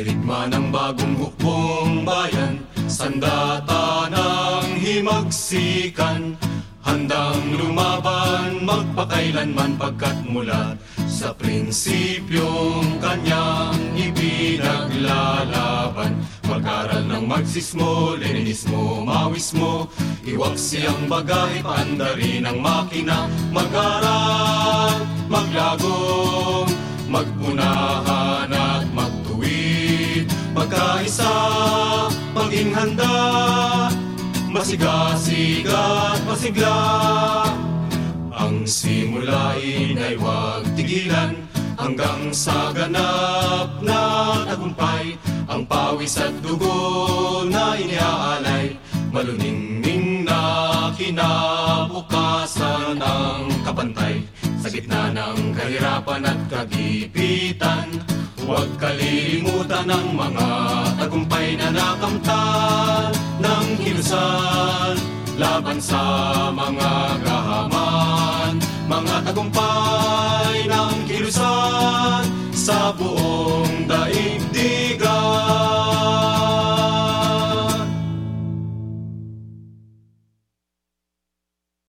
Dirigma ng bagong hukbong bayan Sandata ng himagsikan. Handang lumaban magpakailanman pagkat mula Sa prinsipyong kanyang ipinaglalaban. Mag-aral ng Marxismo, Leninismo, Maoismo Iwag siyang bagahe, paandarin ang makina. Mag-aral, maglago, magpunahan Magkaisa, maging handa. Masigasig at masigla. Ang simulain ay huwag tigilan Hanggang sa ganap na tagumpay. Ang pawis at dugo na iniaalay Maluningning na kinabukasan ng kapantay. Sa gitna ng kahirapan at kagipitan Huwag kalimutan ang mga na nakamtan ng kilusan laban sa mga gahaman Mga tagumpay ng kilusan sa buong